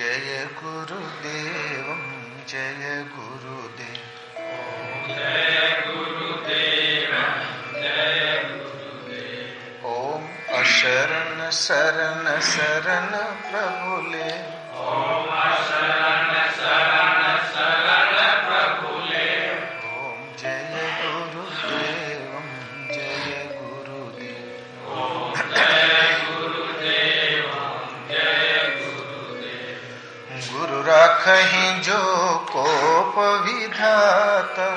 जय गुरुदेव जय गुरुदेव। जय गुरुदेव जय गुरुदेव ओम अशरण शरण शरण प्रभुले। ओम अशरण राखहि जो कोप विधाता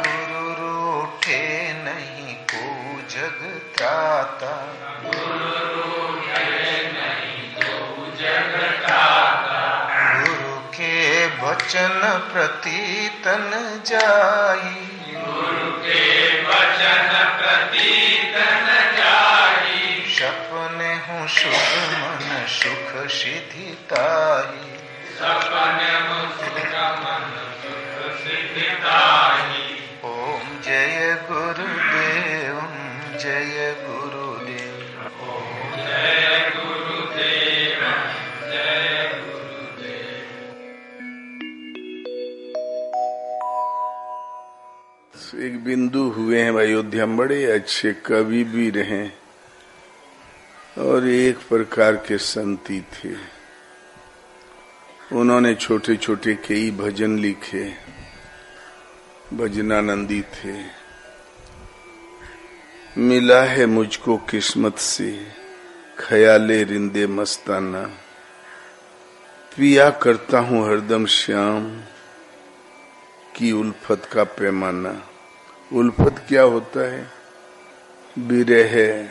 गुरु रूठे नहीं को जग त्राता। गुरु को के वचन प्रति तन जाई। गुरु के वचन प्रति तन जाई सपने हूँ सुख मन सुख सिद्धिताई ओम जय गुरुदेव जय गुरुदेव। एक बिंदु हुए हैं अयोध्या बड़े अच्छे कवि भी रहे। और एक प्रकार के संती थे। उन्होंने छोटे छोटे कई भजन लिखे। भजनानंदी थे। मिला है मुझको किस्मत से, ख्याले रिंदे मस्ताना। पिया करता हूँ हरदम श्याम की उल्फत का पैमाना। उल्फत क्या होता है? विरह,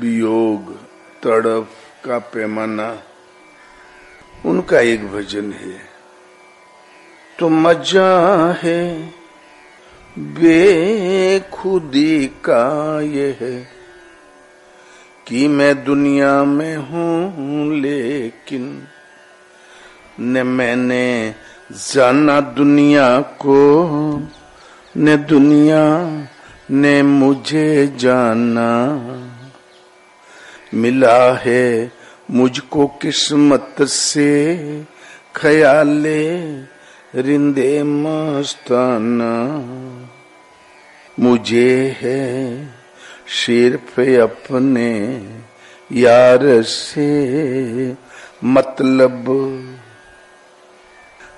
वियोग तड़प का पैमाना उनका एक भजन है। तो मज़ा है, बेखुदी का ये है कि मैं दुनिया में हूँ, लेकिन न मैंने जाना दुनिया को, न दुनिया ने मुझे जाना। मिला है मुझको किस्मत से। ख्याले रिंदे मस्ताना। मुझे है शेर पे अपने यार से। मतलब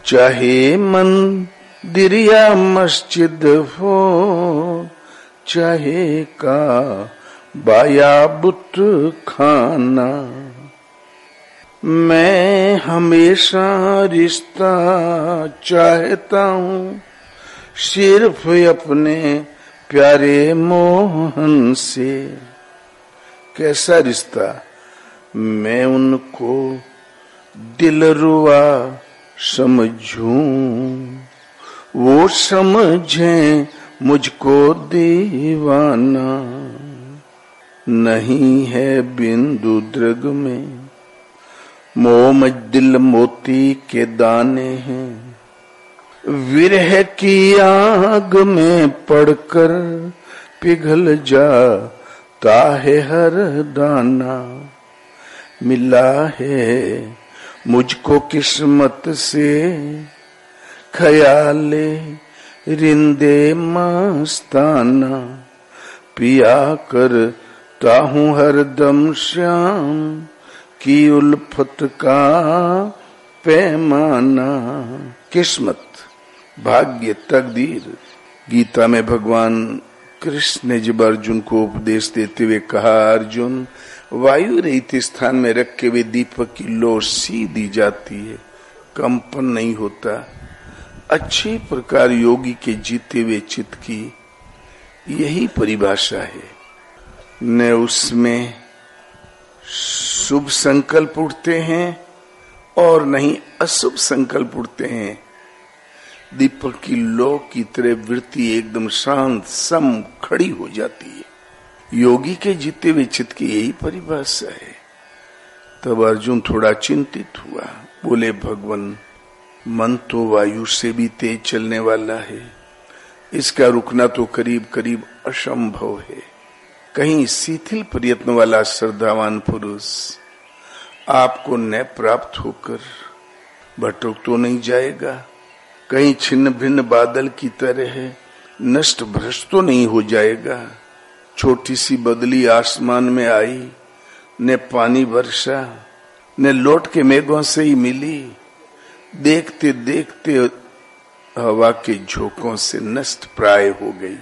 चाहे मंदिर या मस्जिद हो, चाहे का बाया बुत खाना। मैं हमेशा रिश्ता चाहता हूँ, सिर्फ़ अपने प्यारे मोहन से। कैसा रिश्ता? मैं उनको दिल रुआ समझूं। वो समझे मुझको दीवाना। नहीं है बिंदु द्रग में। मोम दिल मोती के दाने हैं। विरह की आग में पड़कर पिघल जाता है हर दाना। मिला है मुझको किस्मत से खयाले रिंदे मस्ताना। पिया कर ताहू हर दम श्याम की उल्फत का पैमाना। किस्मत, भाग्य, तकदीर। गीता में भगवान कृष्ण ने जब अर्जुन को उपदेश देते हुए कहा, अर्जुन, वायु रहित स्थान में रखे हुए दीपक की लो सीधी जाती है, कंपन नहीं होता। अच्छे प्रकार योगी के जीते हुए चित्त की यही परिभाषा है। न उसमें शुभ संकल्प उठते हैं और नहीं अशुभ संकल्प उठते हैं। दीपक की लो की तरह वृत्ति एकदम शांत, सम खड़ी हो जाती है। योगी के जीते हुए चित्त की यही परिभाषा है। तब अर्जुन थोड़ा चिंतित हुआ। बोले, भगवान, मन तो वायु से भी तेज चलने वाला है। इसका रुकना तो करीब करीब असंभव है। कहीं शिथिल प्रयत्न वाला श्रद्धावान पुरुष आपको न प्राप्त होकर भटक तो नहीं जाएगा। कहीं छिन्न भिन्न बादल की तरह नष्ट भ्रष्ट तो नहीं हो जाएगा। छोटी सी बदली आसमान में आई, न पानी वर्षा, ने लौट के मेघों से ही मिली। देखते देखते हवा के झोंकों से नष्ट प्राय हो गई।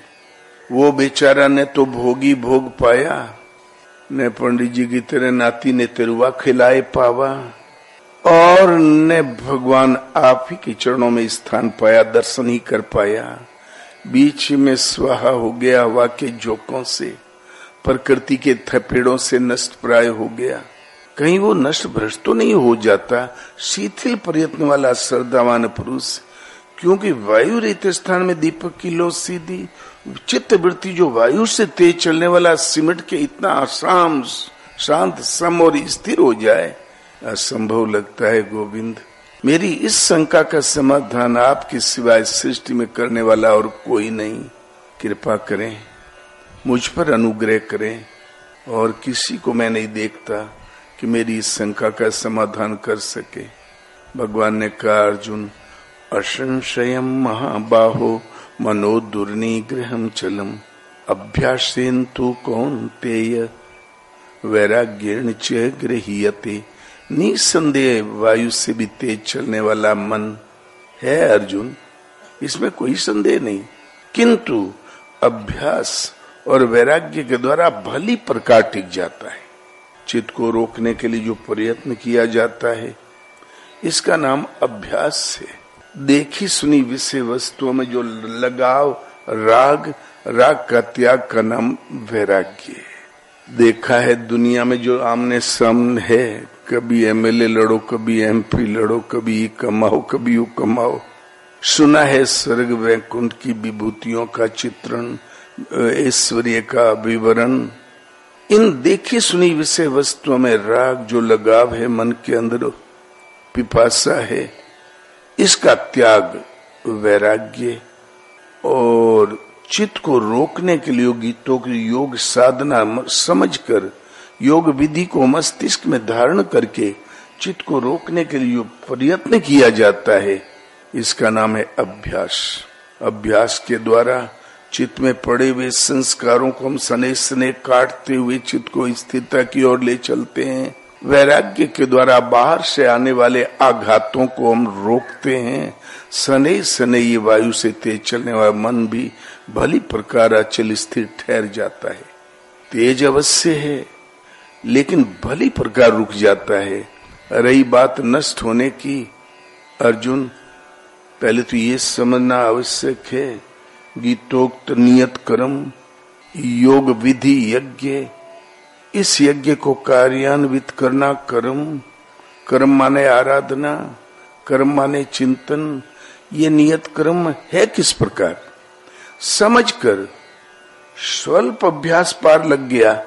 वो बेचारा ने तो भोगी भोग पाया। ने पंडित जी की तरह नाती ने तेरुआ खिलाए पावा। और ने भगवान आप ही के चरणों में स्थान पाया, दर्शन ही कर पाया। बीच में स्वाहा हो गया हवा के झोंकों से, प्रकृति के थपेड़ों से नष्ट प्राय हो गया। कहीं वो नष्ट भ्रष्ट तो नहीं हो जाता शीतल प्रयत्न वाला श्रद्धावान पुरुष क्योंकि वायु रहित स्थान में दीपक की लो सीधी, चित्त वृत्ति जो वायु से तेज चलने वाला सिमट के इतना आसाम, शांत, सम और स्थिर हो जाए, असंभव लगता है गोविंद। मेरी इस शंका का समाधान आपके सिवाय सृष्टि में करने वाला और कोई नहीं। कृपा करें, मुझ पर अनुग्रह करें, और किसी को मैं नहीं देखता कि मेरी इस शंका का समाधान कर सके। भगवान ने कहा, अर्जुन असंशय महाबाहो मनो दुर्निग्रह चलम। अभ्यासेन तो कौन तेय वैराग्य गृहते निसंदेह वायु से भी तेज चलने वाला मन है अर्जुन। इसमें कोई संदेह नहीं। किंतु अभ्यास और वैराग्य के द्वारा भली प्रकार टिक जाता है। चित्त को रोकने के लिए जो प्रयत्न किया जाता है, इसका नाम अभ्यास है। देखी सुनी विषय वस्तुओं में जो लगाव, राग राग का त्याग का नाम वैराग्य देखा है दुनिया में जो आमने सामने है, कभी एमएलए लड़ो, कभी एमपी लड़ो, कभी ये कमाओ, कभी यू कमाओ। सुना है स्वर्ग वैकुंठ की विभूतियों का चित्रण, ऐश्वर्य का विवरण। इन देखी सुनी विषय वस्तुओं में राग जो लगाव है मन के अंदर, पिपासा है। इसका त्याग वैराग्य और चित्त को रोकने के लिए गीतों की योग साधना समझकर, योग विधि को मस्तिष्क में धारण करके चित्त को रोकने के लिए प्रयत्न किया जाता है। इसका नाम है अभ्यास। अभ्यास के द्वारा चित्त में पड़े हुए संस्कारों को हम सने सने काटते हुए चित्त को स्थिरता की ओर ले चलते हैं। वैराग्य के द्वारा बाहर से आने वाले आघातों को हम रोकते हैं। सने सने ये वायु से तेज चलने वाला मन भी भली प्रकार अचल स्थिर ठहर जाता है। तेज अवश्य है, लेकिन भली प्रकार रुक जाता है। रही बात नष्ट होने की, अर्जुन, पहले तो ये समझना आवश्यक है गीतोक्त नियत कर्म, योग विधि यज्ञ इस यज्ञ को कार्यान्वित करना कर्म कर्म माने आराधना, कर्म माने चिंतन, ये नियत कर्म है किस प्रकार? समझकर स्वल्प अभ्यास पार लग गया।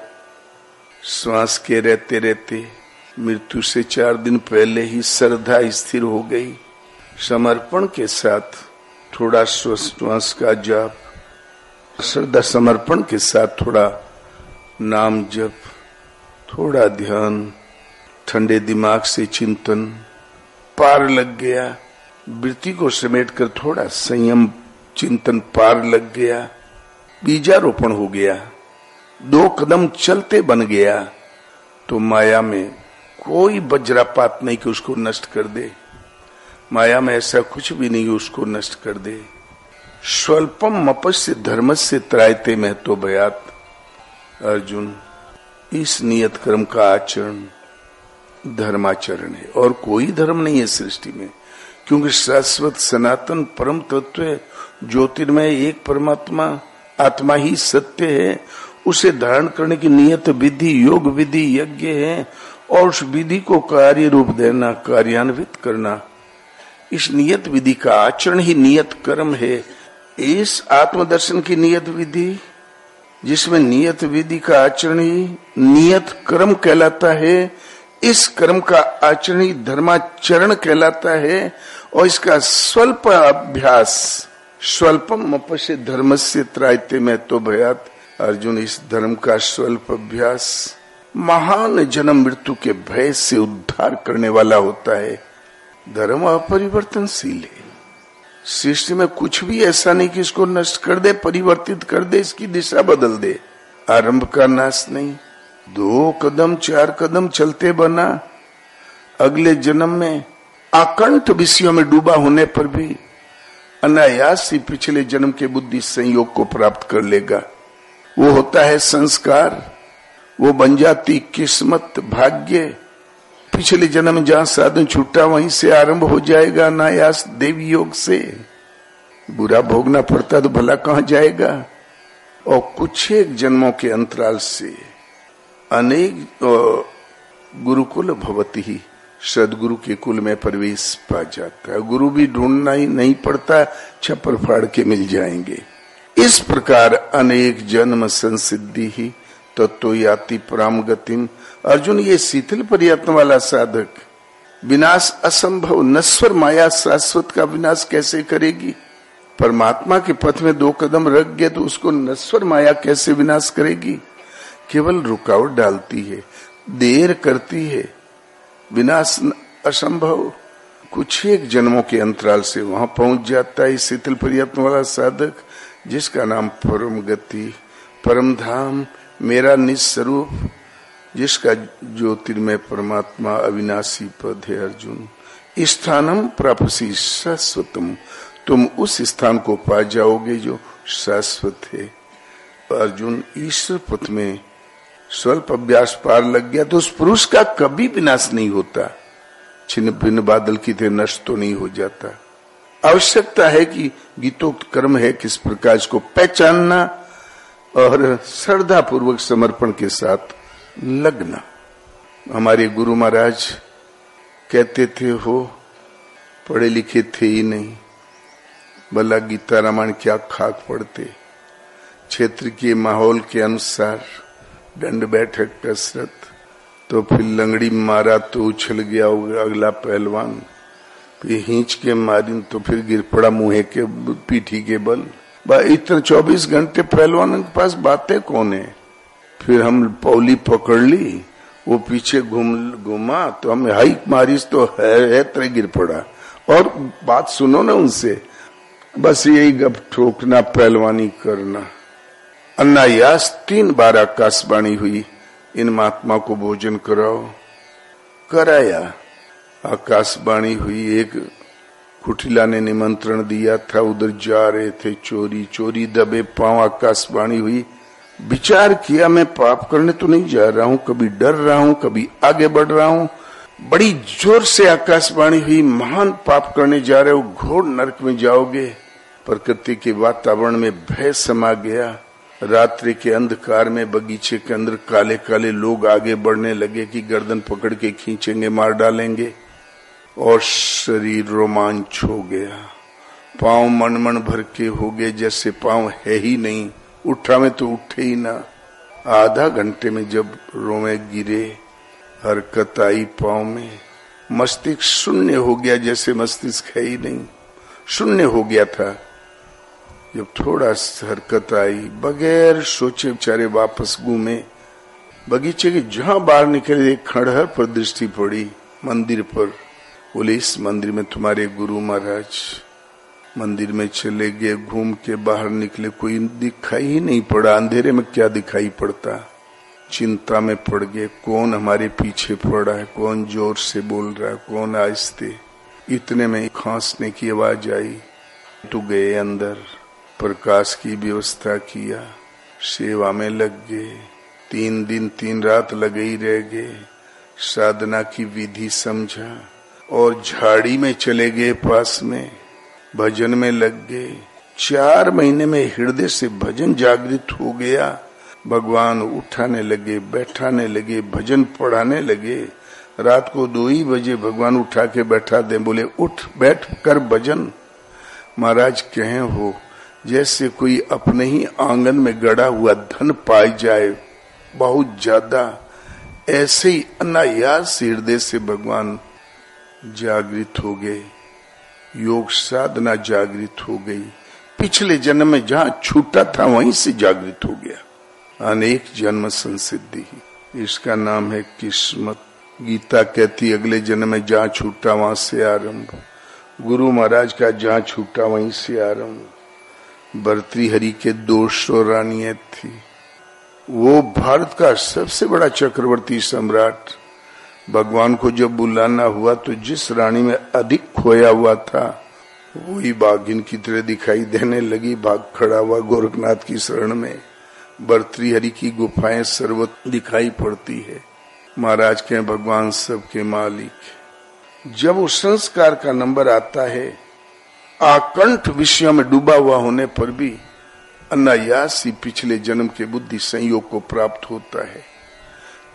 श्वास के रहते रहते मृत्यु से चार दिन पहले ही श्रद्धा स्थिर हो गई। समर्पण के साथ थोड़ा श्वास का जाप, श्रद्धा समर्पण के साथ थोड़ा नाम जप थोड़ा ध्यान, ठंडे दिमाग से चिंतन, पार लग गया, वृत्ति को समेट कर थोड़ा संयम, चिंतन पार लग गया, बीजारोपण हो गया, दो कदम चलते बन गया तो माया में कोई वज्रापात नहीं कि उसको नष्ट कर दे। माया में ऐसा कुछ भी नहीं उसको नष्ट कर दे। स्वल्पम मपस्य धर्म से त्रायते में तो बयात अर्जुन इस नियत कर्म का आचरण धर्माचरण है। और कोई धर्म नहीं है सृष्टि में, क्योंकि शाश्वत सनातन परम तत्व ज्योतिर्मय एक परमात्मा, आत्मा ही सत्य है। उसे धारण करने की नियत विधि, योग विधि यज्ञ है। और उस विधि को कार्य रूप देना, कार्यान्वित करना, इस नियत विधि का आचरण ही नियत कर्म है। इस आत्मदर्शन की नियत विधि जिसमें नियत विधि का आचरण ही नियत कर्म कहलाता है, इस कर्म का आचरण ही धर्माचरण कहलाता है, और इसका स्वल्प अभ्यास, स्वल्पम अपश्य धर्म से त्रायते में तो भयात। अर्जुन, इस धर्म का स्वल्प अभ्यास महान जन्म मृत्यु के भय से उद्धार करने वाला होता है। धर्म अपरिवर्तनशील है। सृष्टि में कुछ भी ऐसा नहीं कि इसको नष्ट कर दे, परिवर्तित कर दे, इसकी दिशा बदल दे। आरंभ का नाश नहीं। दो कदम, चार कदम चलते बना। अगले जन्म में आकंठ विषयों में डूबा होने पर भी अनायास ही पिछले जन्म के बुद्धि संयोग को प्राप्त कर लेगा। वो होता है संस्कार। वो बन जाती किस्मत, भाग्य। पिछले जन्म जहाँ साधन छूटा, वहीं से आरंभ हो जाएगा अनायास देवी योग से। बुरा भोगना पड़ता तो भला कहाँ जाएगा? और कुछ एक जन्मों के अंतराल से अनेक गुरुकुल भवती ही, सदगुरु के कुल में प्रवेश पा जाता है। गुरु भी ढूंढना ही नहीं पड़ता, छप्पर फाड़ के मिल जाएँगे। इस प्रकार अनेक जन्म संसिद्धि ही तत्व याति प्राम गतिम अर्जुन ये शीतल प्रयत्न वाला साधक, विनाश असंभव नस्वर माया शाश्वत का विनाश कैसे करेगी? परमात्मा के पथ में दो कदम रख गए तो उसको नस्वर माया कैसे विनाश करेगी? केवल रुकावट डालती है, देर करती है। विनाश असंभव। कुछ एक जन्मों के अंतराल से वहाँ पहुँच जाता है शीतल प्रयत्न वाला साधक, जिसका नाम परम गति परम धाम मेरा निस्वरूप, जिसका ज्योतिर्मय परमात्मा अविनाशी पद है अर्जुन, स्थानम प्रापसी शाश्वतम। तुम उस स्थान को पा जाओगे जो शाश्वत है। अर्जुन ईश्वर पथ में स्वल्प अभ्यास पार लग गया तो उस पुरुष का कभी विनाश नहीं होता। छिन्न भिन्न बादल की थे नष्ट तो नहीं हो जाता। आवश्यकता है कि गीतोक्त कर्म है किस प्रकार इसको पहचानना और श्रद्धा पूर्वक समर्पण के साथ लगना। हमारे गुरु महाराज कहते थे, हो, पढ़े लिखे थे ही नहीं। भला गीता रामायण क्या खाक पड़ते क्षेत्र के माहौल के अनुसार दंड बैठक कसरत तो फिर लंगड़ी मारा तो उछल गया अगला पहलवान। फिर हिंच के मारी तो फिर गिर पड़ा मुहे के पीठी के बल। इतने चौबीस घंटे पहलवान के पास बातें कौन है? फिर हम पौली पकड़ ली वो पीछे घूम घुमा तो हम हाइक मारिस तो है, है गिर पड़ा। और बात सुनो ना उनसे बस यही गप ठोकना पहलवानी करना। अन्नायास तीन बार आकाशवाणी हुई इन महात्मा को भोजन कराओ। कराया आकाशवाणी हुई एक कुटिला ने निमंत्रण दिया, था उधर जा रहे थे चोरी चोरी दबे पाँव आकाशवाणी हुई। विचार किया, मैं पाप करने तो नहीं जा रहा हूँ, कभी डर रहा हूँ, कभी आगे बढ़ रहा हूँ। बड़ी ज़ोर से आकाशवाणी हुई, महान पाप करने जा रहे हो, घोर नरक में जाओगे। प्रकृति के वातावरण में भय समा गया। रात्रि के अंधकार में बगीचे के अंदर काले काले लोग आगे बढ़ने लगे कि गर्दन पकड़ के खींचेंगे, मार डालेंगे। और शरीर रोमांच हो गया। पाँव मन भर के हो गए, जैसे पाँव है ही नहीं। उठा में तो उठे ही ना। आधा घंटे में जब रोमे गिरे, हरकत आई पाँव में। मस्तिष्क शून्य हो गया, जैसे मस्तिष्क है ही नहीं। शून्य हो गया था। जब थोड़ा हरकत आई, बगैर सोचे बेचारे वापस घूमे। बगीचे के जहाँ बाहर निकले, एक खड़हर पर दृष्टि पड़ी, मंदिर पर। बोले इस मंदिर में तुम्हारे गुरु महाराज, मंदिर में चले गए, घूम के बाहर निकले, कोई दिखाई ही नहीं पड़ा। अंधेरे में क्या दिखाई पड़ता? चिंता में पड़ गए, कौन हमारे पीछे पड़ा है? कौन ज़ोर से बोल रहा है? कौन आहिस्ते? इतने में खांसने की आवाज़ आई। तो गए अंदर, प्रकाश की व्यवस्था किया, सेवा में लग गए। तीन दिन, तीन रात लगे ही रह गए। साधना की विधि समझा। और झाड़ी में चले गए, पास में भजन में लग गए। चार महीने में हृदय से भजन जागृत हो गया। भगवान उठाने लगे, बैठाने लगे, भजन पढ़ाने लगे। रात को दो ही बजे भगवान उठा के बैठा दे, बोले, उठ, बैठ कर भजन। महाराज कहे, हो, जैसे कोई अपने ही आँगन में गड़ा हुआ धन पाई जाए, बहुत ज़्यादा। ऐसे ही अनायास हृदय से भगवान जागृत हो गए। योग साधना जागृत हो गई। पिछले जन्म में जहाँ छूटा था, वहीं से जागृत हो गया। अनेक जन्म संसिद्धि इसका नाम है किस्मत। गीता कहती, अगले जन्म में जहाँ छूटा, वहाँ से आरंभ। गुरु महाराज का जहाँ छूटा, वहीं से आरंभ। भर्तृहरि के दो सौ रानियाँ थी। वो भारत का सबसे बड़ा चक्रवर्ती सम्राट भगवान को जब बुलाना हुआ तो जिस रानी में अधिक खोया हुआ था, वही बाघिन की तरह दिखाई देने लगी। भाग खड़ा हुआ गोरखनाथ की शरण में। भर्तृहरि की गुफाएँ सर्वत दिखाई पड़ती है। महाराज के भगवान सबके मालिक। जब उस संस्कार का नंबर आता है, आकंठ विषय में डूबा हुआ होने पर भी अनायास ही पिछले जन्म के बुद्धि संयोग को प्राप्त होता है।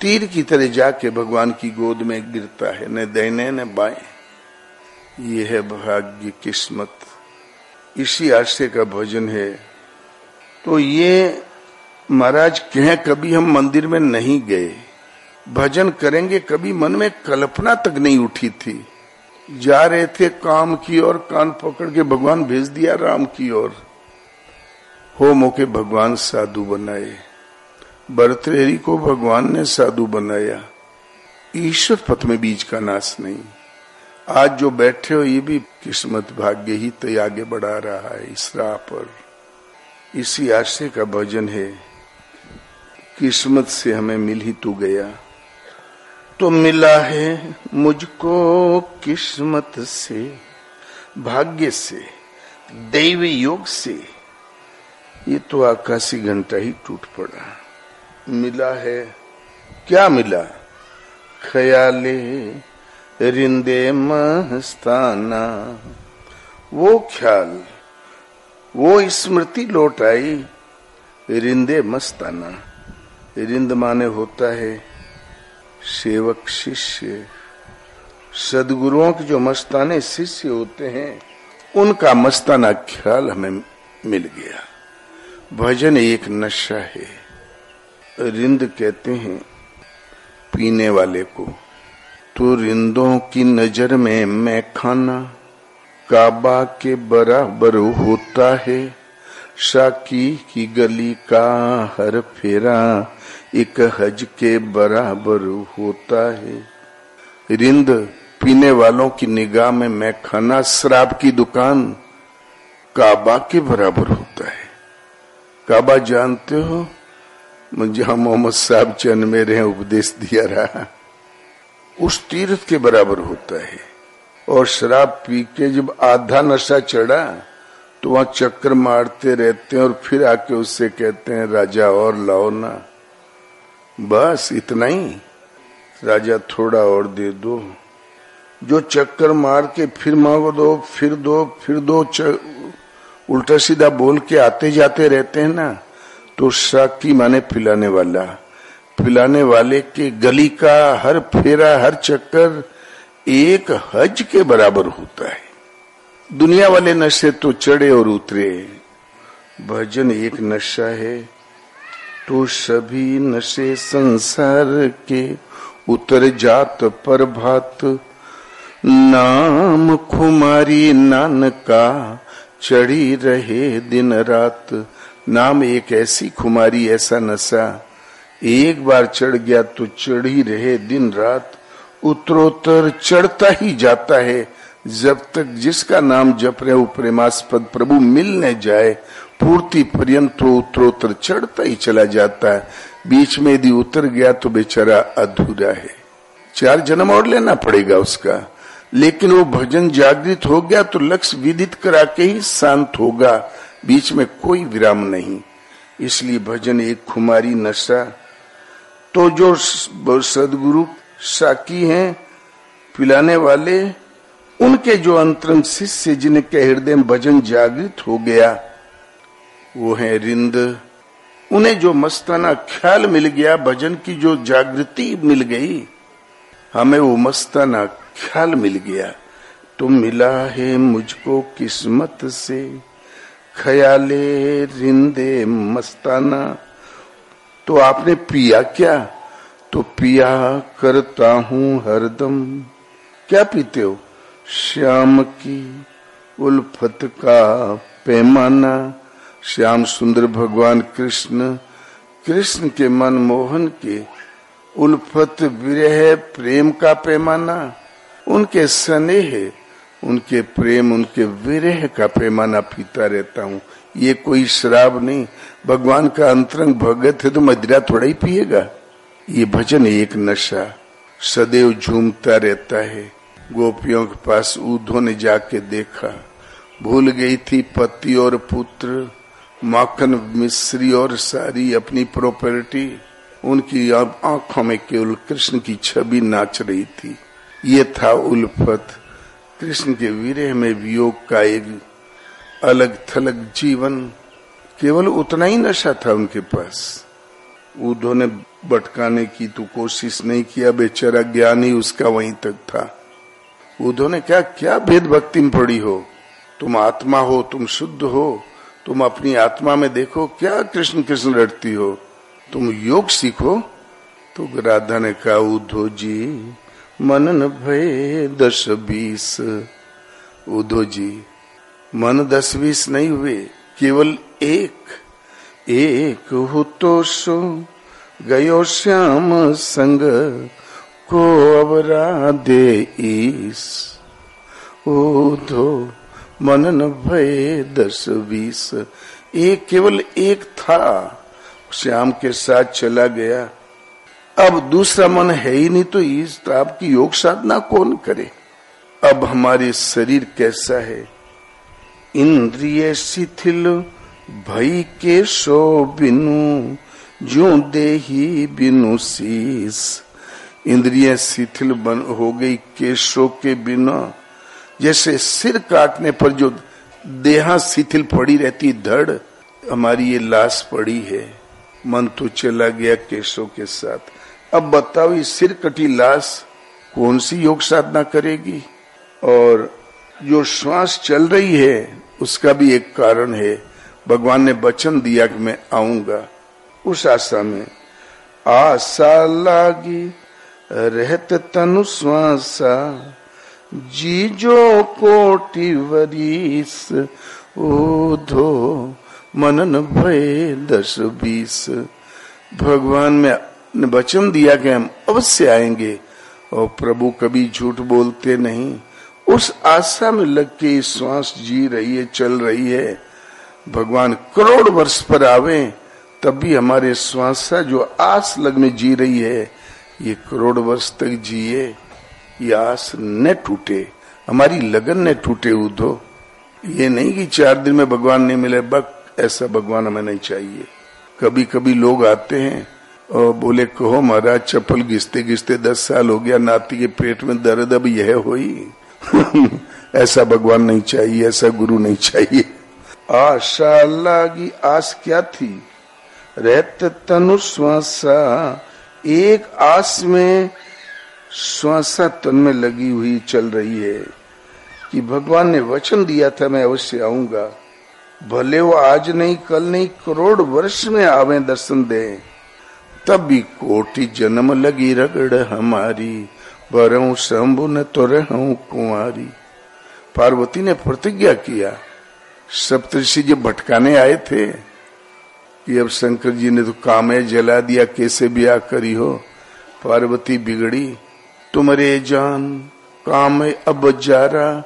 तीर की तरह जाके भगवान की गोद में गिरता है, न दैने न बाएँ। ये है भाग्य किस्मत। इसी आशय का भजन है। तो ये महाराज कहें, कभी हम मंदिर में नहीं गए। भजन करेंगे, कभी मन में कल्पना तक नहीं उठी थी। जा रहे थे काम की ओर, कान पकड़ के भगवान भेज दिया राम की ओर। हो मोके भगवान साधु बनाए। बरतरेरी को भगवान ने साधु बनाया। ईश्वर पथ में बीज का नाश नहीं। आज जो बैठे हो, ये भी किस्मत भाग्य ही तो आगे बढ़ा रहा है इस राह पर। इसी आशय का भजन है। किस्मत से हमें मिल ही तू गया। तो मिला है मुझको किस्मत से, भाग्य से, दैवी योग से। ये तो आकाशी घंटा ही टूट पड़ा। मिला है? क्या मिला? ख्याले रिंदे मस्ताना वो ख्याल, वो स्मृति लौट आई, रिंदे मस्ताना। रिंद माने होता है सेवक शिष्य। सदगुरुओं के जो मस्ताने शिष्य होते हैं, उनका मस्ताना ख्याल हमें मिल गया। भजन एक नशा है। रिंद कहते हैं पीने वाले को। तो रिंदों की नज़र में मैं खाना काबा के बराबर होता है। शाकी की गली का हर फेरा एक हज के बराबर होता है। रिंद पीने वालों की निगाह में मैं खाना शराब की दुकान काबा के बराबर होता है। काबा जानते हो? जहाँ मोहम्मद साहब चंद मेरे हैं उपदेश दिया रहा। उस तीर्थ के बराबर होता है। और शराब पी के जब आधा नशा चढ़ा तो वहाँ चक्कर मारते रहते हैं और फिर आके उससे कहते हैं, राजा और लाओ ना। बस इतना ही। राजा, थोड़ा और दे दो। जो चक्कर मार के फिर मांगो दो, फिर दो फिर दो उल्टा सीधा बोल के आते जाते रहते हैं ना। तो साकी माने पिलाने वाला। पिलाने वाले के गली का हर फेरा, हर चक्कर एक हज के बराबर होता है। दुनिया वाले नशे तो चढ़े और उतरे। भजन एक नशा है तो सभी नशे संसार के। उतर जात पर भात नाम खुमारी नान का चढ़ी रहे दिन रात। नाम एक ऐसी खुमारी ऐसा नशा। एक बार चढ़ गया तो चढ़ ही रहे दिन रात। उत्तरोत्तर चढ़ता ही जाता है। जब तक जिसका नाम जप रहे प्रेमास्पद प्रभु मिलने जाए, पूर्ति पर्यंत उत्तरोत्तर चढ़ता ही चला जाता है। बीच में यदि उतर गया तो बेचारा अधूरा है। चार जन्म और लेना पड़ेगा उसका। लेकिन वो भजन जागृत हो गया तो लक्ष्य विदित करा के ही शांत होगा। बीच में कोई विराम नहीं। इसलिए भजन एक खुमारी नशा। तो जो सदगुरु साकी हैं, पिलाने वाले, उनके जो अंतरंग शिष्य जिनके हृदय में भजन जागृत हो गया, वो है रिंद। उन्हें जो मस्ताना ख्याल मिल गया, भजन की जो जागृति मिल गई, हमें वो मस्ताना ख्याल मिल गया। तो मिला है मुझको किस्मत से। ख्याले रिंदे मस्ताना। तो आपने पिया क्या? तो पिया करता हूँ हरदम। क्या पीते हो? श्याम की उल्फत का पैमाना। श्याम सुंदर भगवान कृष्ण कृष्ण के मनमोहन के उल्फत विरह प्रेम का पैमाना। उनके स्नेह उनके प्रेम, उनके विरह का पैमाना पीता रहता हूँ। ये कोई शराब नहीं। भगवान का अंतरंग भगत है तो मदिरा थोड़ा ही पिएगा। ये भजन एक नशा। सदैव झूमता रहता है। गोपियों के पास ऊधो ने जाके देखा। भूल गई थी पति और पुत्र। माखन, मिश्री और सारी अपनी प्रॉपर्टी उनकी आँखों में केवल कृष्ण की छवि नाच रही थी। ये था उल्फत। कृष्ण के विरह में वियोग का एक अलग थलग जीवन, केवल उतना ही नशा था उनके पास। उद्धव ने भटकाने की तो कोशिश नहीं किया बेचारा ज्ञान ही उसका वहीं तक था। उद्धव ने क्या क्या भेद भक्ति में पड़ी हो? तुम आत्मा हो, तुम शुद्ध हो, तुम अपनी आत्मा में देखो, क्या कृष्ण कृष्ण लड़ती हो? तुम योग सीखो? तो राधा ने कहा उद्धव जी मनन भय दस बीस। उद्धव जी, मन दस बीस नहीं हुए, केवल एक एक हो तो सो, गयो श्याम संग को अवरा दे ईस। उद्धव मनन भय दस बीस। एक केवल एक था, श्याम के साथ चला गया। अब दूसरा मन है ही नहीं तो इस ताप की योग साधना कौन करे? अब हमारे शरीर कैसा है? इंद्रिय शिथिल, भई के सो बिनु जो देही बिनु शीस। इंद्रिय शिथिल बन हो गई केशो के बिना। जैसे सिर काटने पर जो देहा शिथिल पड़ी रहती धड़, हमारी ये लाश पड़ी है। मन तो चला गया केशों के साथ। अब बताओ ये सिर कटी लाश कौन सी योग साधना करेगी? और जो श्वास चल रही है, उसका भी एक कारण है। भगवान ने वचन दिया कि मैं आऊँगा। उस आशा में आशा लागी, रहत तनु श्वासा जी जो कोटि वरीस ओधो मनन भय दस बीस। भगवान, में वचन दिया कि हम अवश्य आएँगे। और प्रभु कभी झूठ बोलते नहीं। उस आशा में लग के श्वास जी रही है, चल रही है। भगवान करोड़ वर्ष पर आवे, तब भी हमारे श्वासा जो आस लग में जी रही है, ये करोड़ वर्ष तक जिए, ये आस न टूटे। हमारी लगन न टूटे उधो ये नहीं कि चार दिन में भगवान नहीं मिले, बक, ऐसा भगवान हमें नहीं चाहिए। कभी कभी लोग आते हैं और बोले, कहो महाराज, चप्पल घिसते घिसते दस साल हो गया, नाती के पेट में दर्द अब यह हुई। ऐसा भगवान नहीं चाहिए, ऐसा गुरु नहीं चाहिए। आशा लागी, आस क्या थी? रहत तनु श्वासा एक आस में श्वासा तन में लगी हुई चल रही है कि भगवान ने वचन दिया था, मैं अवश्य आऊँगा। भले वो आज नहीं, कल नहीं, करोड़ वर्ष में आवे दर्शन दे। तब भी कोटि जन्म लगी रगड़ हमारी। बरऊ शंभु न तो रहूँ कुंवारी। पार्वती ने प्रतिज्ञा किया। सप्तषि जब भटकाने आए थे कि अब शंकर जी ने तो कामे जला दिया, कैसे ब्याह करी हो? पार्वती बिगड़ी तुमरे जान काम अब जारा,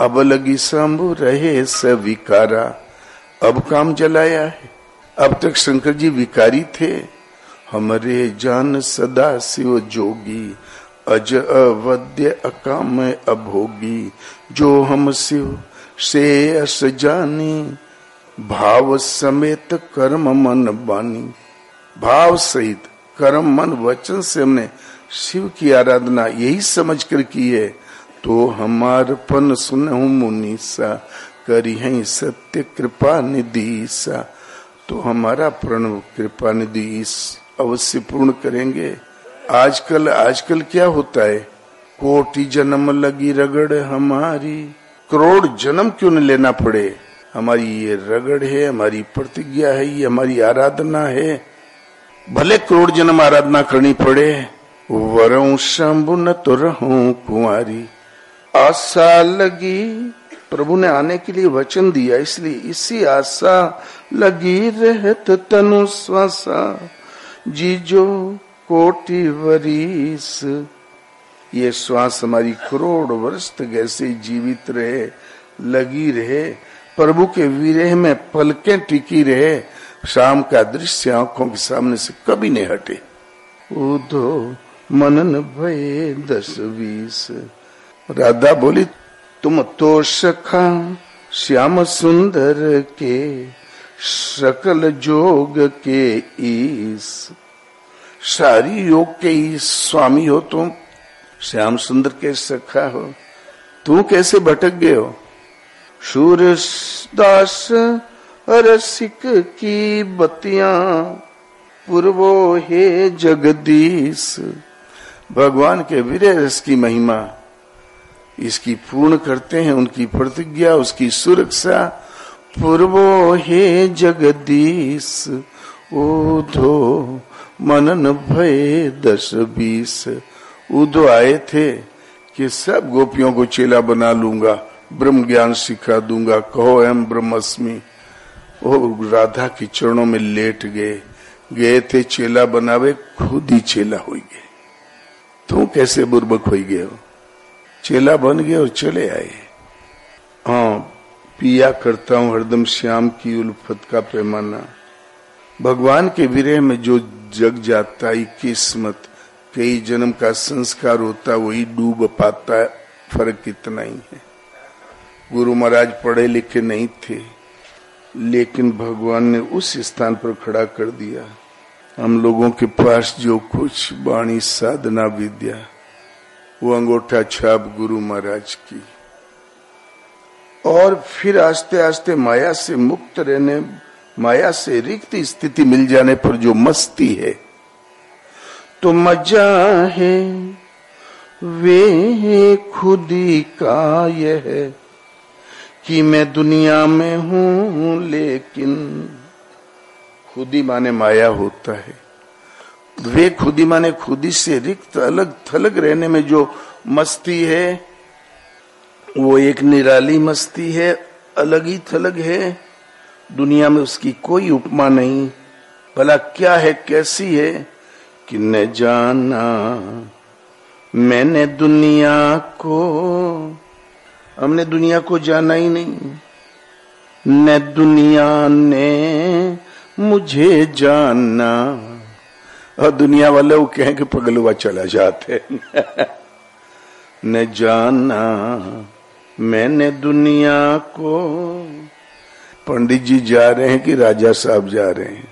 अब लगी शंभु रहे सविकारा। अब काम जलाया है, अब तक शंकर जी विकारी थे। हमारे जान सदा शिव जोगी, अज अवध्य अकाम अभोगी। जो हम शिव से अस जानी, भाव समेत कर्म मन बानी। भाव सहित कर्म मन वचन से हमने शिव की आराधना यही समझ कर की है। तो हमार पन सुन मुनीसा करी है सत्य कृपा निधि सा तो हमारा प्रणव कृपा निधि अवश्य पूर्ण करेंगे। आजकल आजकल क्या होता है? कोटि जन्म लगी रगड़ हमारी। करोड़ जन्म क्यों न लेना पड़े? हमारी ये रगड़ है, हमारी प्रतिज्ञा है, ये हमारी आराधना है। भले करोड़ जन्म आराधना करनी पड़े वरऊ शंभु न तो रहूँ कुंवारी। आशा लगी, प्रभु ने आने के लिए वचन दिया, इसलिए इसी आशा लगी रहत तनु श्वासा जीजो कोटि वरीस। ये श्वास हमारी करोड़ वर्ष तक ऐसे जीवित रहे, लगी रहे। प्रभु के विरह में पलकें टिकी रहे। शाम का दृश्य आँखों के सामने से कभी नहीं हटे। उदो मनन भय दस बीस राधा बोली, तुम तो सखा, श्याम सुंदर के सकल जोग के ईस सारी योग के ईस स्वामी हो तुम। श्याम सुंदर के सखा हो। तू कैसे भटक गए हो? सूर दास रसिक की बतिया पूर्वो हे जगदीश। भगवान के वीर रस की महिमा। इसकी पूर्ण करते हैं, उनकी प्रतिज्ञा, उसकी सुरक्षा पूर्वो हे जगदीश उधो मनन भय दस बीस। उधो आए थे कि सब गोपियों को चेला बना लूँगा, ब्रह्म ज्ञान सिखा दूँगा, कहो एम ब्रह्मस्मी। वो राधा के चरणों में लेट गए गए थे चेला बनावे, खुद ही चेला हो गए। तू कैसे बुर्बक हो गए हो? चेला बन गए और चले आए। पिया करता हूँ हरदम श्याम की उल्फत का पैमाना। भगवान के विरह में जो जग जाता है, किस्मत, कई जन्म का संस्कार होता वही डूब पाता है, फ़र्क इतना ही है। गुरु महाराज पढ़े लिखे नहीं थे, लेकिन भगवान ने उस स्थान पर खड़ा कर दिया। हम लोगों के पास जो कुछ वाणी साधना विद्या, वो अंगूठा छाप गुरु महाराज की। और फिर आस्ते आस्ते माया से मुक्त रहने, माया से रिक्त स्थिति मिल जाने पर जो मस्ती है तो मज़ा है, वे खुदी का यह है कि मैं दुनिया में हूँ लेकिन खुदी माने माया होता है। वे खुदी माने खुदी से रिक्त, अलग थलग रहने में जो मस्ती है वो एक निराली मस्ती है, अलग ही थलग है। दुनिया में उसकी कोई उपमा नहीं। भला क्या है, कैसी है, कि न जाना मैंने दुनिया को। हमने दुनिया को जाना ही नहीं। न दुनिया ने मुझे जानना और दुनिया वाले वो कहें कि पगलुआ चला जाते न जाना मैंने दुनिया को। पंडित जी जा रहे हैं कि राजा साहब जा रहे हैं?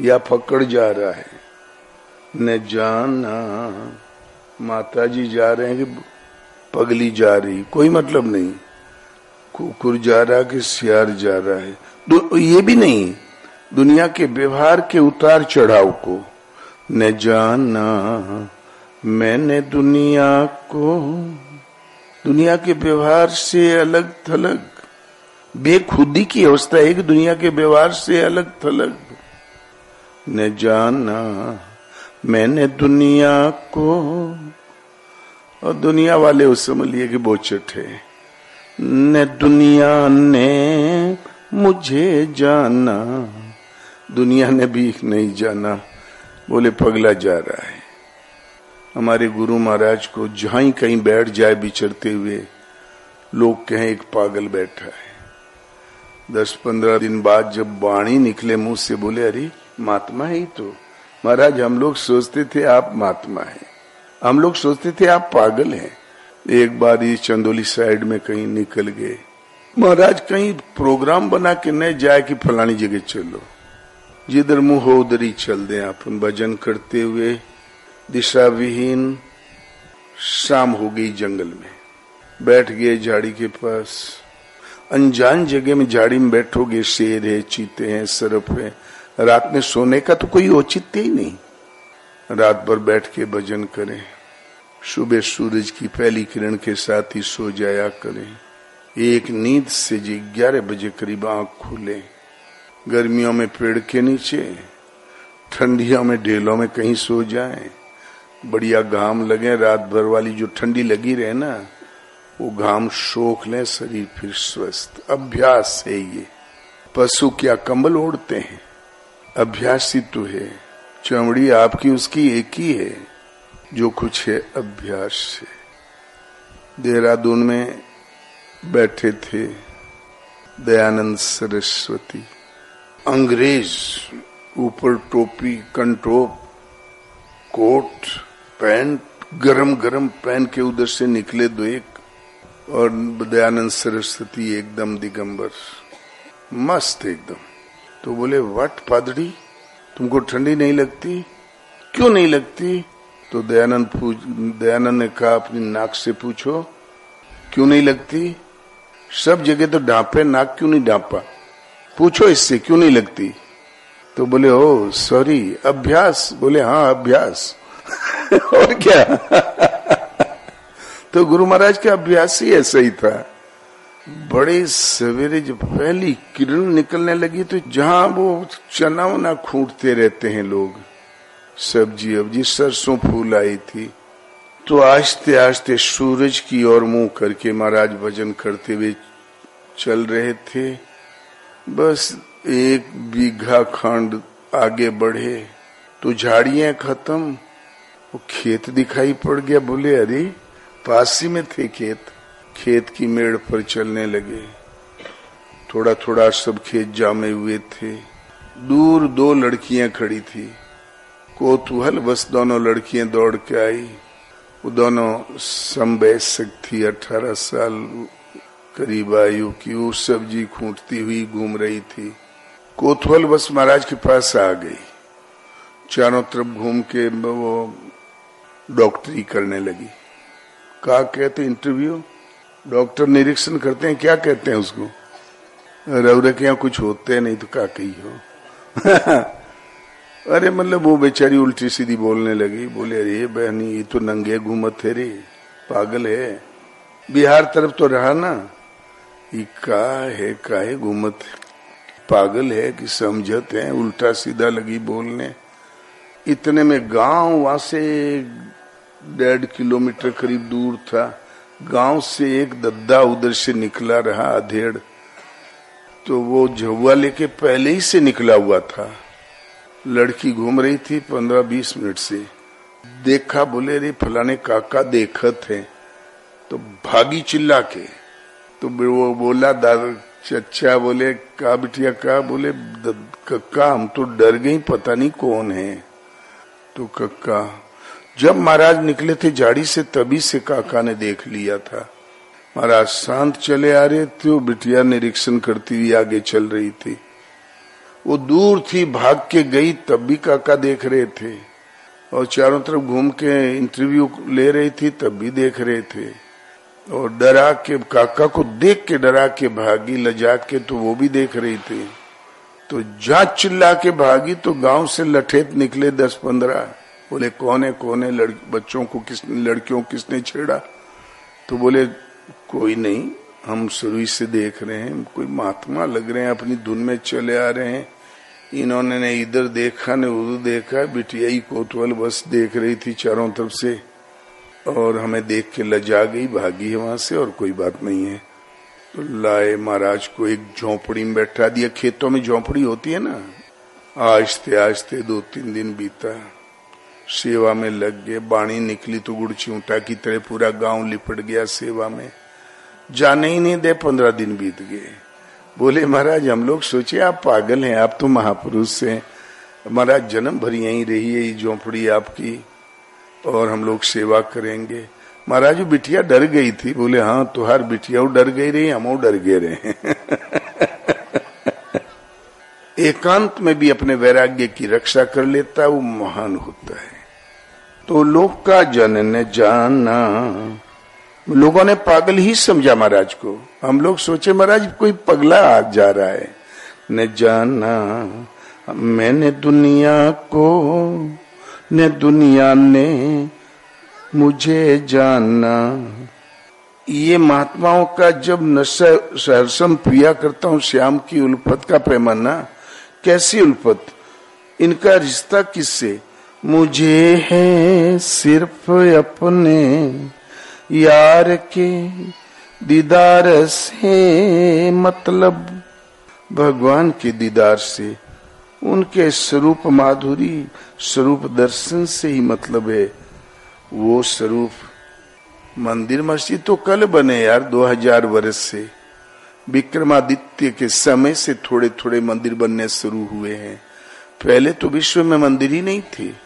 या फकड़ जा रहा है? न जाना। माता जी जा रहे हैं कि पगली जा रही। कोई मतलब नहीं। कुकुर जा रहा कि सियार जा रहा है। ये भी नहीं। दुनिया के व्यवहार के उतार चढ़ाव को। न जाना। मैंने दुनिया को दुनिया के व्यवहार से अलग थलग। बेखुदी की अवस्था है कि दुनिया के व्यवहार से अलग थलग। न जाना मैंने दुनिया को, और दुनिया वाले उस समझ लिए कि बोचट है। न दुनिया ने मुझे जाना, दुनिया ने भी नहीं जाना। बोले, पगला जा रहा है। हमारे गुरु महाराज को जहाँ ही कहीं बैठ जाए बिचरते हुए, लोग कहें, एक पागल बैठा है। दस पंद्रह दिन बाद जब वाणी निकले मुँह से, बोले, अरे, महात्मा ही तो। महाराज, हम लोग सोचते थे आप महात्मा हैं। हम लोग सोचते थे आप पागल हैं। एक बार ये चंदोली साइड में कहीं निकल गए। महाराज, कहीं प्रोग्राम बना के न जाए कि फलानी जगह चलो। जिधर मुँह हो, उधर ही चल दे अपन भजन करते हुए दिशा विहीन शाम हो गई जंगल में। बैठ गए झाड़ी के पास। अनजान जगह में झाड़ी में बैठोगे, शेर है, चीते हैं, सरफ है। रात में सोने का तो कोई औचित्य ही नहीं। रात भर बैठ के भजन करें। सुबह सूरज की पहली किरण के साथ ही सो जाया करें। एक नींद से जी ग्यारह बजे करीब आँख खुले। गर्मियों में पेड़ के नीचे, ठंडियों में ढेलों में कहीं सो जाएँ। बढ़िया घाम लगे रात भर वाली जो ठंडी लगी रहे ना, वो घाम शोक ले, शरीर फिर स्वस्थ। अभ्यास है ये। पशु क्या कंबल ओढ़ते हैं? ही तो है। चमड़ी आपकी उसकी एक ही है। जो कुछ है, अभ्यास से देहरादून में बैठे थे दयानंद सरस्वती। अंग्रेज़, ऊपर टोपी, कंटोप, कोट पैंट गरम गरम पहन के उधर से निकले दो एक, और दयानंद सरस्वती एकदम दिगंबर। मस्त एकदम। तो बोले वट पादड़ी तुमको ठंडी नहीं लगती? क्यों नहीं लगती? तो दयानंद दयानंद ने कहा, अपनी नाक से पूछो, क्यों नहीं लगती? सब जगह तो डांपे नाक क्यों नहीं डांपा पूछो इससे, क्यों नहीं लगती? तो बोले ओ सॉरी अभ्यास? बोले हाँ अभ्यास। और क्या? तो गुरु महाराज का अभ्यास ही ऐसा ही था। बड़े सवेरे जब पहली किरण निकलने लगी तो जहाँ वो चना वना खूंटते रहते हैं लोग सब्ज़ी अब्जी सरसों फूल आई थी। तो आस्ते आस्ते सूरज की ओर मुँह करके महाराज भजन करते हुए चल रहे थे। बस एक बीघा खंड आगे बढ़े तो झाड़ियाँ खत्म वो खेत दिखाई पड़ गया। बोले, अरे, पास ही में थे खेत। खेत की मेड़ पर चलने लगे। थोड़ा थोड़ा सब खेत जामे हुए थे। दूर दो लड़कियाँ खड़ी थी। कोतूहल बस दोनों लड़कियाँ दौड़ के आई। वो दोनों समवयस्क थी, अठारह साल करीब आयु की। वो सब्ज़ी खूंटती हुई घूम रही थी। कोतूहल बस महाराज के पास आ गई। चारों तरफ़ घूम के वो डॉक्टरी करने लगी। कहा, कहते इंटरव्यू डॉक्टर निरीक्षण करते हैं, क्या कहते हैं उसको? रौरे के यहाँ कुछ होते नहीं तो क्या कही हो? अरे मतलब वो बेचारी उल्टी सीधी बोलने लगी। बोले, अरे, बहनी, ये तो नंगे घूमत है रे, पागल है। बिहार तरफ़ तो रहा ना। ये का है का है घूमत पागल है कि समझत है, उल्टा सीधा लगी बोलने। इतने में गाँव वहाँ से डेढ़ किलोमीटर करीब दूर था। गाँव से एक दद्दा उधर से निकला रहा अधेड़। तो वो झुआ लेके पहले ही से निकला हुआ था। लड़की घूम रही थी पंद्रह बीस मिनट से। देखा, बोले रे फलाने काका देखत है। तो भागी चिल्ला के। तो वो बोला दादा चचा बोले, का बिटिया, का? बोले कक्का हम तो डर गई, पता नहीं कौन है। तो कक्का जब महाराज निकले थे झाड़ी से, तभी से काका ने देख लिया था। महाराज शांत चले आ रहे थे वो बिटिया निरीक्षण करती हुई आगे चल रही थी। वो दूर थी, भाग के गई, तब भी काका देख रहे थे। और चारों तरफ़ घूम के इंटरव्यू ले रही थी, तब भी देख रहे थे। और डरा के, काका को देख के डरा के भागी, लजा के तो वो भी देख रही थी। तो जा चिल्ला के भागी तो गाँव से लठेत निकले दस पंद्रह। बोले कौन है कौन है लड़, बच्चों को किस लड़कियों किसने छेड़ा? तो बोले कोई नहीं हम शुरू से देख रहे हैं कोई महात्मा लग रहे हैं अपनी धुन में चले आ रहे हैं। इन्होंने ने इधर देखा ने उधर देखा बिटिया ही कोतवल बस देख रही थी चारों तरफ़ से। और हमें देख के लजा गई भागी है वहाँ से और कोई बात नहीं है। तो लाए महाराज को एक झोंपड़ी में बैठा दिया। खेतों में झोंपड़ी होती है ना? आजते आजते दो तीन दिन बीता। सेवा में लग गए, बाणी निकली तो गुड़ चिंटा की तरह पूरा गाँव लिपट गया सेवा में। जाने ही नहीं दे, पंद्रह दिन बीत गए। बोले, महाराज, हम लोग सोचे आप पागल हैं, आप तो महापुरुष से महाराज, जन्म भर यही रही है झोंपड़ी आपकी, और हम लोग सेवा करेंगे। महाराज बिटिया डर गई थी। बोले हाँ तुहार बिटिया डर गई रही, हम डर गए रहे एकांत में भी अपने वैराग्य की रक्षा कर लेता, वो महान होता है। तो लोग का जनन जाना। लोगों ने पागल ही समझा महाराज को। हम लोग सोचे, महाराज, कोई पगला आ जा रहा है। न जाना, मैंने दुनिया को, न दुनिया ने मुझे जाना। ये महात्माओं का जब नशा सहरसम पिया करता हूँ, श्याम की उल्फत का पैमाना, कैसी उल्फत? इनका रिश्ता किससे? मुझे है सिर्फ़ अपने यार के दीदार से मतलब। भगवान के दीदार से, उनके स्वरूप माधुरी, स्वरूप दर्शन से ही मतलब है। वो स्वरूप मंदिर मस्जिद तो कल बने यार 2000 वर्ष से। विक्रमादित्य के समय से थोड़े थोड़े मंदिर बनने शुरू हुए हैं। पहले तो विश्व में मंदिर ही नहीं थे।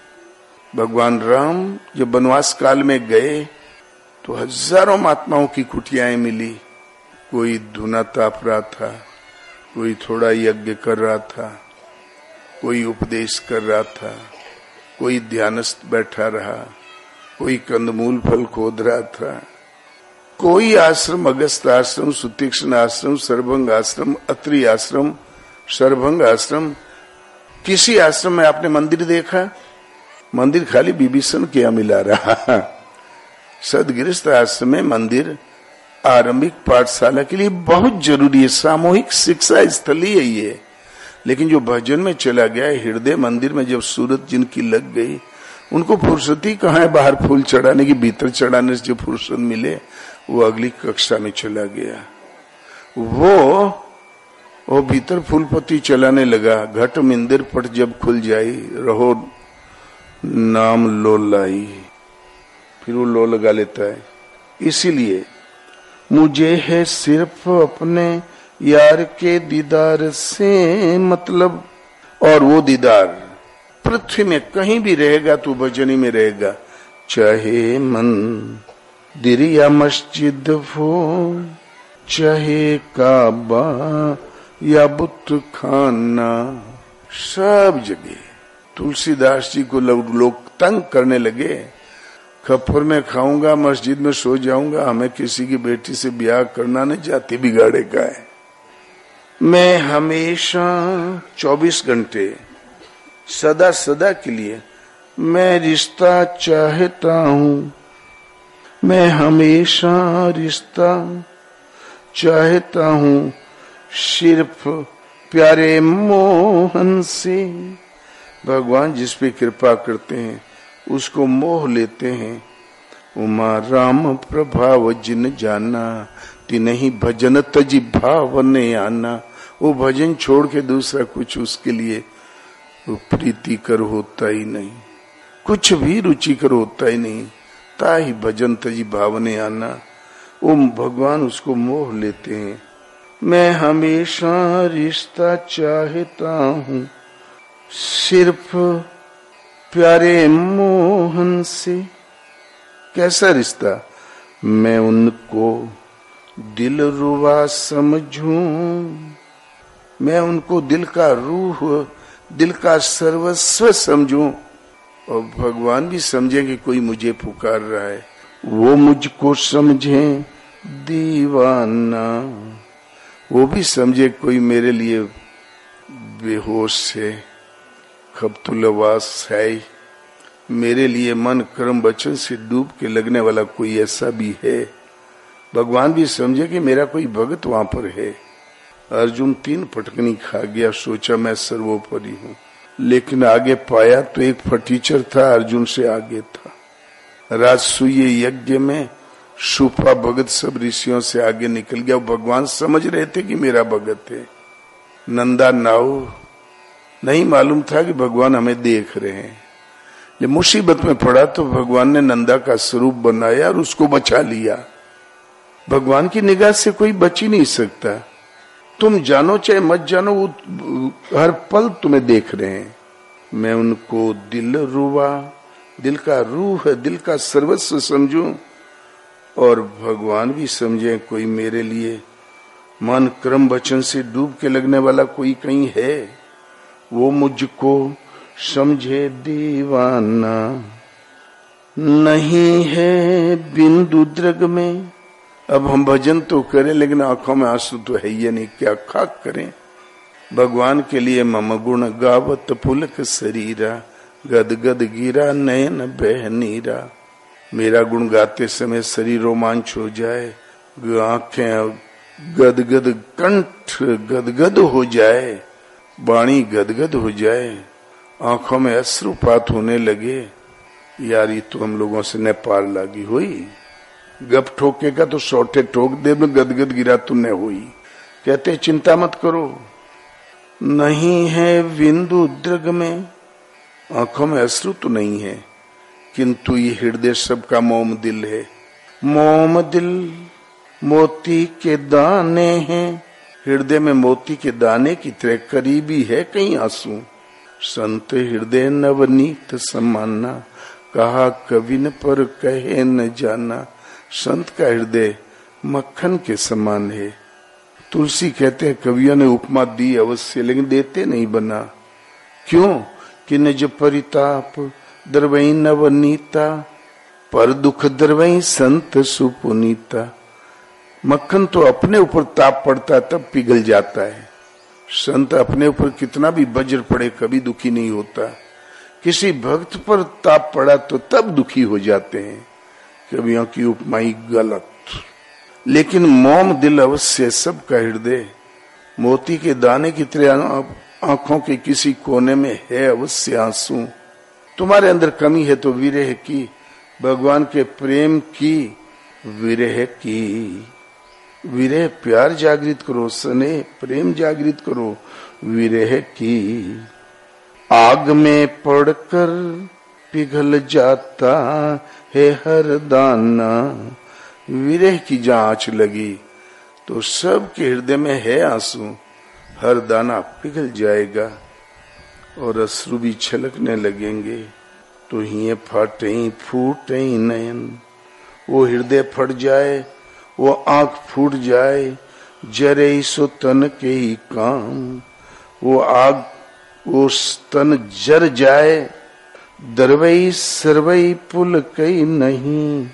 भगवान राम जब वनवास काल में गए तो हज़ारों महात्माओं की कुटियाएँ मिली। कोई धुना ताप रहा था, कोई थोड़ा यज्ञ कर रहा था, कोई उपदेश कर रहा था, कोई ध्यानस्थ बैठा रहा, कोई कंदमूल फल खोद रहा था, कोई आश्रम, अगस्त आश्रम, सुतीक्षण आश्रम सरभंग आश्रम, अत्रि आश्रम सरभंग आश्रम, किसी आश्रम में आपने मंदिर देखा? मंदिर खाली विभीषण क्या मिला रहा। सदगृहस्थ आश्रम में मंदिर आरंभिक पाठशाला के लिए बहुत ज़रूरी है। सामूहिक शिक्षा स्थल ही है ये। लेकिन जो भजन में चला गया, हृदय मंदिर में जब सूरत जिनकी लग गई, उनको फुर्सती कहा है बाहर फूल चढ़ाने की, भीतर चढ़ाने से जो फुर्सत मिले, वो अगली कक्षा में चला गया। वो वो भीतर फूलपति चलाने लगा। घट मिंदिर पट जब खुल जाई, रहो नाम लो लाई, फिर वो लो लगा लेता है। इसीलिए मुझे है सिर्फ़ अपने यार के दीदार से मतलब और वो दीदार पृथ्वी में कहीं भी रहेगा तो भजनी में रहेगा, चाहे मन दिर या मस्जिद हो, चाहे काबा या बुत खाना सब जगह। तुलसीदास जी को लोग तंग करने लगे। खप्पर में खाऊँगा, मस्जिद में सो जाऊँगा, हमें किसी की बेटी से ब्याह करना नहीं, जाती बिगाड़े का है। मैं हमेशा 24 घंटे सदा सदा के लिए मैं रिश्ता चाहता हूँ। मैं हमेशा रिश्ता चाहता हूँ सिर्फ़ प्यारे मोहन से। भगवान जिस पे कृपा करते हैं, उसको मोह लेते हैं। उमा राम प्रभाव जिन जाना नहीं भजन तजी भाव ने आना। वो भजन छोड़ के दूसरा कुछ उसके लिए वो प्रीतिकर होता ही नहीं। कुछ भी रुचिकर होता ही नहीं। ता ही भजन तजी भावने आना। वो भगवान उसको मोह लेते हैं। मैं हमेशा रिश्ता चाहता हूँ। सिर्फ़ प्यारे मोहन से। कैसा रिश्ता? मैं उनको दिल रुवा समझू। मैं उनको दिल का रूह, दिल का सर्वस्व समझू। और भगवान भी समझे कि कोई मुझे पुकार रहा है। वो मुझको समझे, दीवाना। वो भी समझे कोई मेरे लिए बेहोश है। खबतुलवास है। मेरे लिए मन कर्म वचन से डूब के लगने वाला कोई ऐसा भी है। भगवान भी समझे कि मेरा कोई भगत वहाँ पर है। अर्जुन तीन पटकनी खा गया, सोचा मैं सर्वोपरि हूँ। लेकिन आगे पाया तो एक फटीचर था, अर्जुन से आगे था। राजसूय यज्ञ में सुपा भगत सब ऋषियों से आगे निकल गया। भगवान समझ रहे थे कि मेरा भगत है। नंदा नाव नहीं मालूम था कि भगवान हमें देख रहे हैं। जब मुसीबत में पड़ा तो भगवान ने नंदा का स्वरूप बनाया और उसको बचा लिया। भगवान की निगाह से कोई बच ही नहीं सकता। तुम जानो, चाहे मत जानो, वो हर पल तुम्हें देख रहे हैं। मैं उनको दिल रुवा, दिल का रूह, दिल का सर्वस्व समझू, और भगवान भी समझे कोई मेरे लिए। मन क्रम वचन से डूब के लगने वाला कोई कहीं है। वो मुझको समझे दीवाना। नहीं है बिंदु द्रग में। अब हम भजन तो करें, लेकिन आँखों में आँसू तो है ये नहीं। क्या खाक करें? भगवान के लिए मम गुण गावत पुलक शरीरा गद गद गिरा, नयन बह नीरा। मेरा गुण गाते समय शरीर रोमांच हो जाए। आँखें गदगद कंठ गदगद हो जाए। वाणी गदगद हो जाए, आँखों में अश्रुपात होने लगे, यार तो हम लोगों से नेपाल लगी हुई। गप ठोके का तो सोटे ठोक दे, में गदगद गिरा तुमने हुई। कहते, चिंता मत करो। नहीं है बिंदु द्रग में, आँखों में अश्रु तो नहीं है, किंतु ये हृदय सबका मोम दिल है। मोम दिल मोती के दाने हैं हृदय में मोती के दाने की तरह करीबी है कहीं आँसू। संत हृदय नवनीत समाना, कहा कवि कविन पर कहे न जाना। संत का हृदय मक्खन के समान है। तुलसी कहते हैं, कवियों ने उपमा दी, अवश्य लेकिन देते नहीं बना। क्यों? कि निज परिताप दरवई नवनीता, पर दुख दरवई संत सुपुनीता। मक्खन तो अपने ऊपर ताप पड़ता है, तब पिघल जाता है। संत अपने ऊपर कितना भी वज्र पड़े, कभी दुखी नहीं होता। किसी भक्त पर ताप पड़ा तो तब दुखी हो जाते हैं कवियों की उपमाई गलत। लेकिन मोम दिल अवश्य सबका हृदय। मोती के दाने की तरह आँखों के किसी कोने में है अवश्य आँसू। तुम्हारे अंदर कमी है तो विरह की, भगवान के प्रेम की विरह की। विरह प्यार जागृत करो, सने प्रेम जागृत करो विरह की? आग में पड़कर पिघल जाता है हर दाना विरह की जाँच लगी तो सब के हृदय में है आँसू, हर दाना पिघल जाएगा और अश्रु भी छलकने लगेंगे तो ही फाटे, फूटे नयन, वो हृदय फट जाए वो आँख फूट जाए, जरे सो तन के ही काम। वो आग, वो तन जर जाए, दरवई सरवई पुल कई नहीं,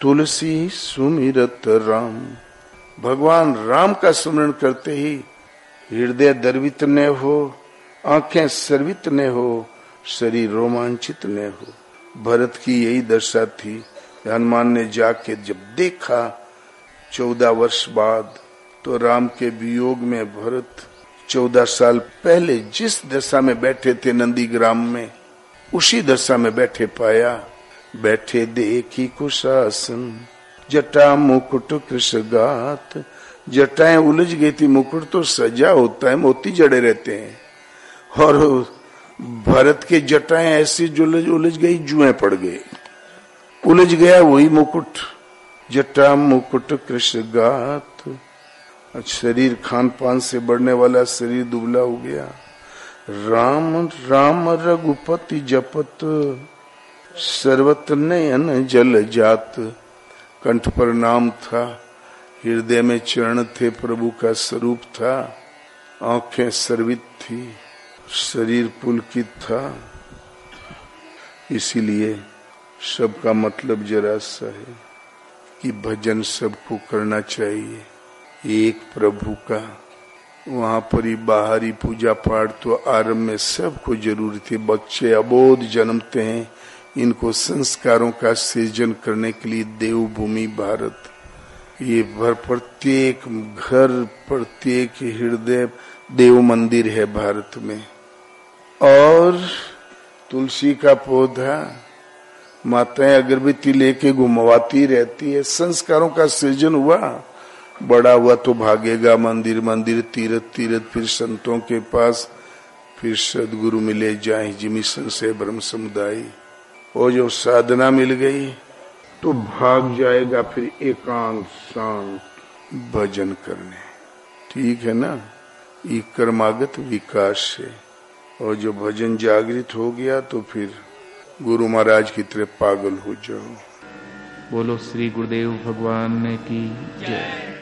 तुलसी सुमिरत राम। भगवान राम का स्मरण करते ही हृदय दर्वित न हो, आँखें सर्वित न हो, शरीर रोमांचित न हो। भरत की यही दशा थी। हनुमान ने जाके जब देखा चौदह वर्ष बाद तो राम के वियोग में भरत चौदह साल पहले जिस दशा में बैठे थे नंदी ग्राम में, उसी दशा में बैठे पाया। बैठे देखी कुशासन, जटा मुकुट कृष्ण गात। जटाएँ उलझ गई थी, मुकुट तो सजा होता है, मोती जड़े रहते हैं। और भरत के जटाएँ ऐसी जुलझ उलझ गई, जुए पड़ गई। उलझ गया वही मुकुट। जटा मुकुट कृष्ण गात शरीर खान पान से बढ़ने वाला शरीर दुबला हो गया। राम राम रघुपति जपत। सर्वत नयन जल जात। कंठ पर नाम था। हृदय में चरण थे, प्रभु का स्वरूप था। आँखें सर्वित थी, शरीर पुलकित था। इसीलिए सबका मतलब जरा सा है। कि भजन सबको करना चाहिए। एक प्रभु का। वहाँ पर ही बाहरी पूजा पाठ तो आरंभ में सबको ज़रूरी थी। बच्चे अबोध जन्मते हैं। इनको संस्कारों का सृजन करने के लिए देवभूमि भारत। ये भर प्रत्येक घर, प्रत्येक हृदय देव मंदिर है भारत में। और तुलसी का पौधा माताएँ अगरबत्ती लेके घुमवाती रहती है, संस्कारों का सृजन हुआ, बड़ा हुआ तो भागेगा मंदिर मंदिर तीरथ तीरथ, फिर संतों के पास, फिर सदगुरु मिले, जाए जिमिशन से ब्रह्म समुदाय। और जो साधना मिल गई तो भाग जाएगा फिर एकांत शांत भजन करने। ठीक है ना? ये कर्मागत विकास है। और जो भजन जागृत हो गया तो फिर गुरु महाराज की तरह पागल हो जाओ। बोलो श्री गुरुदेव भगवान ने की जय।